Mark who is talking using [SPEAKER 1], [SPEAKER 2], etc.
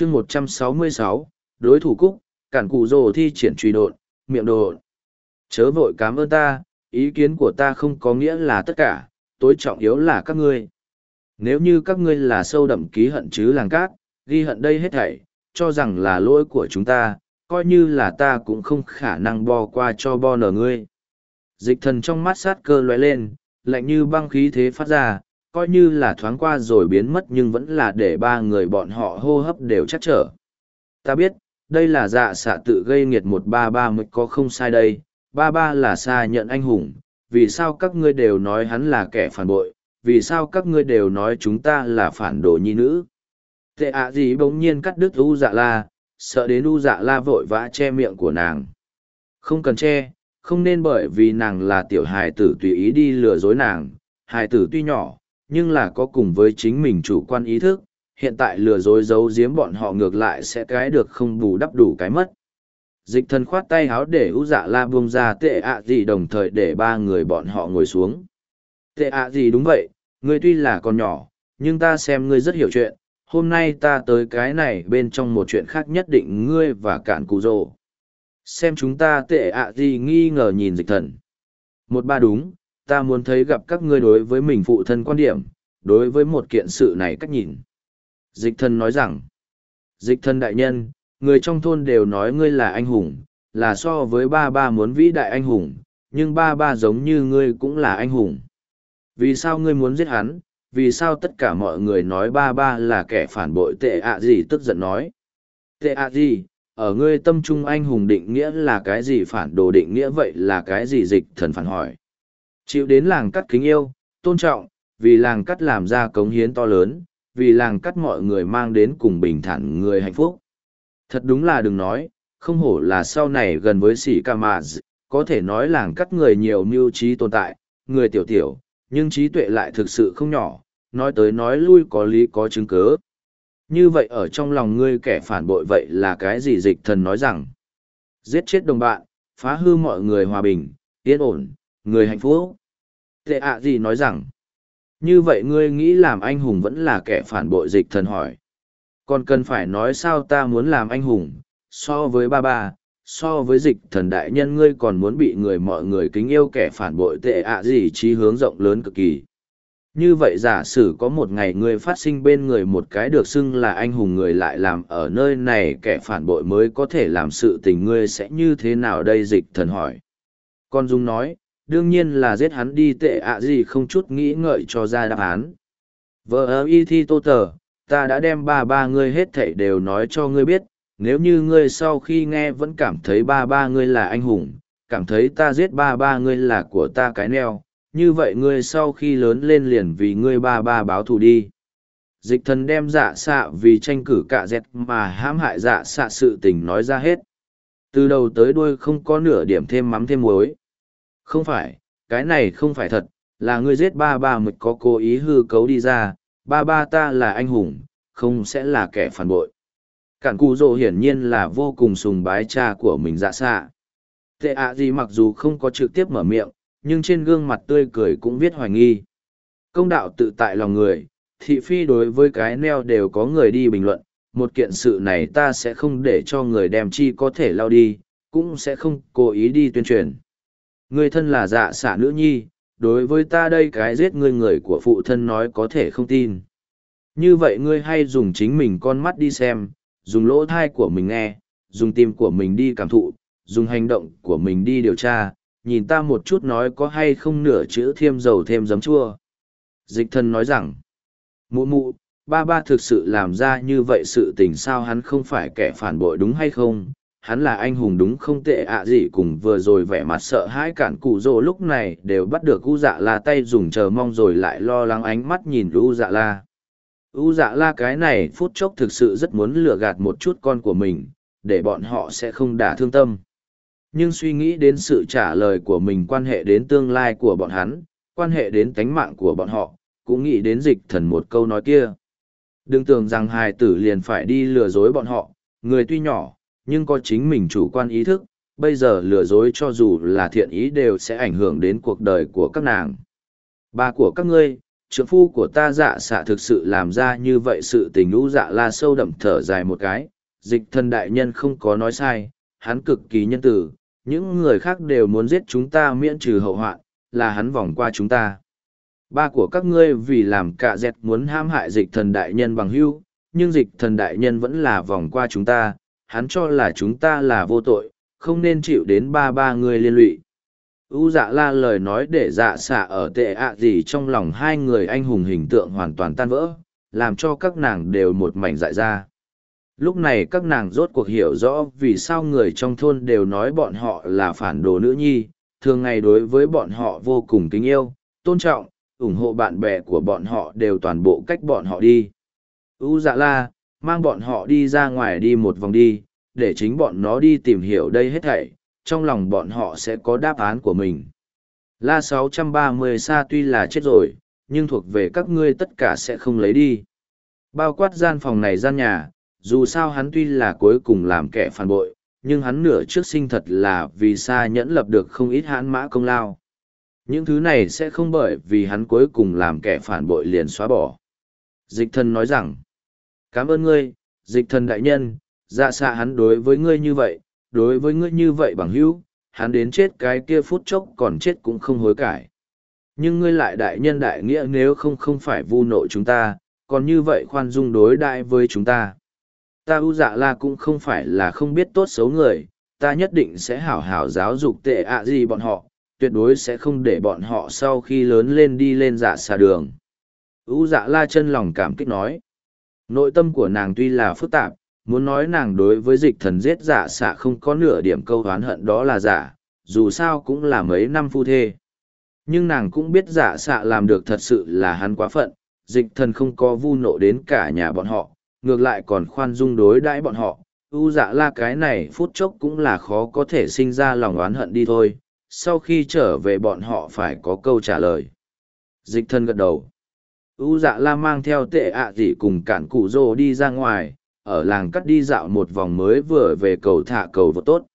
[SPEAKER 1] chương một trăm sáu mươi sáu, đối thủ cúc, cản cụ rồ thi triển truy độn miệng đồ chớ vội cám ơn ta, ý kiến của ta không có nghĩa là tất cả, tối trọng yếu là các ngươi. Nếu như các ngươi là sâu đậm ký hận chứ làng cát, ghi hận đây hết thảy, cho rằng là lỗi của chúng ta, coi như là ta cũng không khả năng bo qua cho bo nở ngươi. Dịch thần trong mắt sát cơ lóe lên, lạnh như băng khí thế phát ra coi như là thoáng qua rồi biến mất nhưng vẫn là để ba người bọn họ hô hấp đều chắc trở. Ta biết, đây là dạ xạ tự gây nghiệt một ba ba mới có không sai đây. Ba ba là xa nhận anh hùng. Vì sao các ngươi đều nói hắn là kẻ phản bội? Vì sao các ngươi đều nói chúng ta là phản đồ nhi nữ? Tệ ạ gì bỗng nhiên cắt đứt u dạ la, sợ đến u dạ la vội vã che miệng của nàng. Không cần che, không nên bởi vì nàng là tiểu hài tử tùy ý đi lừa dối nàng. Hài tử tuy nhỏ nhưng là có cùng với chính mình chủ quan ý thức, hiện tại lừa dối giấu giếm bọn họ ngược lại sẽ cái được không bù đắp đủ cái mất. Dịch thần khoát tay háo để u dạ la buông ra tệ ạ gì đồng thời để ba người bọn họ ngồi xuống. Tệ ạ gì đúng vậy, ngươi tuy là con nhỏ, nhưng ta xem ngươi rất hiểu chuyện, hôm nay ta tới cái này bên trong một chuyện khác nhất định ngươi và cạn cụ rồ. Xem chúng ta tệ ạ gì nghi ngờ nhìn dịch thần. Một ba đúng ta muốn thấy gặp các ngươi đối với mình phụ thân quan điểm, đối với một kiện sự này cách nhìn. Dịch thần nói rằng, dịch thần đại nhân, người trong thôn đều nói ngươi là anh hùng, là so với ba ba muốn vĩ đại anh hùng, nhưng ba ba giống như ngươi cũng là anh hùng. Vì sao ngươi muốn giết hắn? Vì sao tất cả mọi người nói ba ba là kẻ phản bội tệ ạ gì? Tức giận nói. Tệ ạ gì? Ở ngươi tâm trung anh hùng định nghĩa là cái gì phản đồ định nghĩa vậy là cái gì? Dịch thần phản hỏi chịu đến làng cắt kính yêu, tôn trọng, vì làng cắt làm ra cống hiến to lớn, vì làng cắt mọi người mang đến cùng bình thản người hạnh phúc. Thật đúng là đừng nói, không hổ là sau này gần với sĩ ca mạ có thể nói làng cắt người nhiều mưu trí tồn tại, người tiểu tiểu, nhưng trí tuệ lại thực sự không nhỏ, nói tới nói lui có lý có chứng cớ như vậy ở trong lòng ngươi kẻ phản bội vậy là cái gì dịch thần nói rằng? Giết chết đồng bạn, phá hư mọi người hòa bình, yên ổn, người hạnh phúc tệ ạ gì nói rằng, như vậy ngươi nghĩ làm anh hùng vẫn là kẻ phản bội dịch thần hỏi. Còn cần phải nói sao ta muốn làm anh hùng, so với ba ba, so với dịch thần đại nhân ngươi còn muốn bị người mọi người kính yêu kẻ phản bội tệ ạ gì trí hướng rộng lớn cực kỳ. Như vậy giả sử có một ngày ngươi phát sinh bên người một cái được xưng là anh hùng người lại làm ở nơi này kẻ phản bội mới có thể làm sự tình ngươi sẽ như thế nào đây dịch thần hỏi. Con dung nói đương nhiên là giết hắn đi tệ ạ gì không chút nghĩ ngợi cho ra đáp án. Vợ ơ y thi tô tờ, ta đã đem ba ba ngươi hết thảy đều nói cho ngươi biết, nếu như ngươi sau khi nghe vẫn cảm thấy ba ba ngươi là anh hùng, cảm thấy ta giết ba ba ngươi là của ta cái neo, như vậy ngươi sau khi lớn lên liền vì ngươi ba ba báo thù đi. Dịch thần đem dạ xạ vì tranh cử cạ dẹt mà hãm hại dạ xạ sự tình nói ra hết. Từ đầu tới đuôi không có nửa điểm thêm mắm thêm muối không phải, cái này không phải thật, là ngươi giết ba ba mực có cố ý hư cấu đi ra, ba ba ta là anh hùng, không sẽ là kẻ phản bội. Cản cù rồ hiển nhiên là vô cùng sùng bái cha của mình dạ xạ. Tệ ạ gì mặc dù không có trực tiếp mở miệng, nhưng trên gương mặt tươi cười cũng viết hoài nghi. Công đạo tự tại lòng người, thị phi đối với cái neo đều có người đi bình luận, một kiện sự này ta sẽ không để cho người đem chi có thể lao đi, cũng sẽ không cố ý đi tuyên truyền người thân là dạ xạ nữ nhi, đối với ta đây cái giết ngươi người của phụ thân nói có thể không tin. Như vậy ngươi hay dùng chính mình con mắt đi xem, dùng lỗ thai của mình nghe, dùng tim của mình đi cảm thụ, dùng hành động của mình đi điều tra, nhìn ta một chút nói có hay không nửa chữ thêm dầu thêm giấm chua. Dịch thân nói rằng, mụ mụ, ba ba thực sự làm ra như vậy sự tình sao hắn không phải kẻ phản bội đúng hay không? Hắn là anh hùng đúng không tệ ạ gì cùng vừa rồi vẻ mặt sợ hãi cản cụ rỗ lúc này đều bắt được u dạ la tay dùng chờ mong rồi lại lo lắng ánh mắt nhìn u dạ la. U dạ la cái này phút chốc thực sự rất muốn lừa gạt một chút con của mình, để bọn họ sẽ không đả thương tâm. Nhưng suy nghĩ đến sự trả lời của mình quan hệ đến tương lai của bọn hắn, quan hệ đến tánh mạng của bọn họ, cũng nghĩ đến dịch thần một câu nói kia. Đừng tưởng rằng hài tử liền phải đi lừa dối bọn họ, người tuy nhỏ nhưng có chính mình chủ quan ý thức, bây giờ lừa dối cho dù là thiện ý đều sẽ ảnh hưởng đến cuộc đời của các nàng. Ba của các ngươi, trưởng phu của ta dạ xạ thực sự làm ra như vậy sự tình lũ dạ la sâu đậm thở dài một cái, dịch thần đại nhân không có nói sai, hắn cực kỳ nhân tử những người khác đều muốn giết chúng ta miễn trừ hậu hoạn, là hắn vòng qua chúng ta. Ba của các ngươi vì làm cả dẹt muốn ham hại dịch thần đại nhân bằng hưu, nhưng dịch thần đại nhân vẫn là vòng qua chúng ta hắn cho là chúng ta là vô tội, không nên chịu đến ba ba người liên lụy. U dạ la lời nói để dạ xạ ở tệ ạ gì trong lòng hai người anh hùng hình tượng hoàn toàn tan vỡ, làm cho các nàng đều một mảnh dại ra. Lúc này các nàng rốt cuộc hiểu rõ vì sao người trong thôn đều nói bọn họ là phản đồ nữ nhi, thường ngày đối với bọn họ vô cùng kính yêu, tôn trọng, ủng hộ bạn bè của bọn họ đều toàn bộ cách bọn họ đi. U dạ la mang bọn họ đi ra ngoài đi một vòng đi để chính bọn nó đi tìm hiểu đây hết thảy trong lòng bọn họ sẽ có đáp án của mình. La 630 sa tuy là chết rồi, nhưng thuộc về các ngươi tất cả sẽ không lấy đi. Bao quát gian phòng này gian nhà, dù sao hắn tuy là cuối cùng làm kẻ phản bội, nhưng hắn nửa trước sinh thật là vì sa nhẫn lập được không ít hãn mã công lao. Những thứ này sẽ không bởi vì hắn cuối cùng làm kẻ phản bội liền xóa bỏ. Dịch thân nói rằng, cảm ơn ngươi, dịch thần đại nhân, dạ xạ hắn đối với ngươi như vậy, đối với ngươi như vậy bằng hữu, hắn đến chết cái kia phút chốc còn chết cũng không hối cải. Nhưng ngươi lại đại nhân đại nghĩa nếu không không phải vu nội chúng ta, còn như vậy khoan dung đối đại với chúng ta. Ta u dạ la cũng không phải là không biết tốt xấu người, ta nhất định sẽ hảo hảo giáo dục tệ ạ gì bọn họ, tuyệt đối sẽ không để bọn họ sau khi lớn lên đi lên dạ xa đường. u dạ la chân lòng cảm kích nói. Nội tâm của nàng tuy là phức tạp, muốn nói nàng đối với dịch thần giết giả xạ không có nửa điểm câu oán hận đó là giả, dù sao cũng là mấy năm phu thê. Nhưng nàng cũng biết giả xạ làm được thật sự là hắn quá phận, dịch thần không có vu nộ đến cả nhà bọn họ, ngược lại còn khoan dung đối đãi bọn họ. U dạ la cái này phút chốc cũng là khó có thể sinh ra lòng oán hận đi thôi, sau khi trở về bọn họ phải có câu trả lời. Dịch thần gật đầu. U dạ la mang theo tệ ạ à cùng cản cụ rô đi ra ngoài, ở làng cắt đi dạo một vòng mới vừa về cầu thả cầu vô tốt.